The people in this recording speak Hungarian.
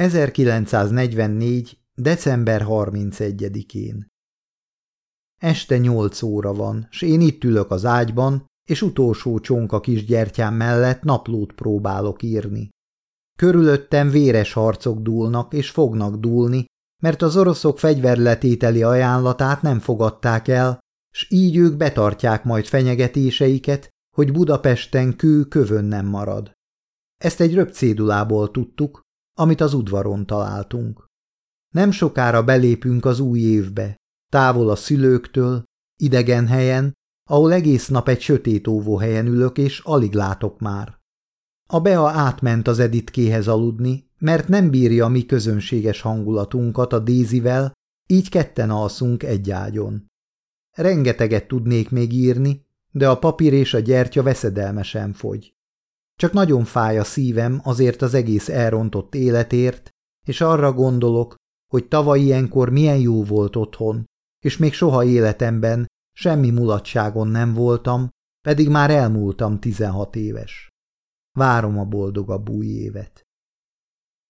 1944. december 31-én Este nyolc óra van, s én itt ülök az ágyban, és utolsó csonka kis gyertyám mellett naplót próbálok írni. Körülöttem véres harcok dúlnak és fognak dúlni, mert az oroszok fegyverletételi ajánlatát nem fogadták el, s így ők betartják majd fenyegetéseiket, hogy Budapesten kő kövön nem marad. Ezt egy röpcédulából tudtuk, amit az udvaron találtunk. Nem sokára belépünk az új évbe, távol a szülőktől, idegen helyen, ahol egész nap egy sötét óvóhelyen ülök, és alig látok már. A Bea átment az Editkéhez aludni, mert nem bírja mi közönséges hangulatunkat a Dézivel, így ketten alszunk egy ágyon. Rengeteget tudnék még írni, de a papír és a gyertya veszedelmesen fogy. Csak nagyon fáj a szívem azért az egész elrontott életért, és arra gondolok, hogy tavaly ilyenkor milyen jó volt otthon, és még soha életemben semmi mulatságon nem voltam, pedig már elmúltam tizenhat éves. Várom a boldogabb új évet.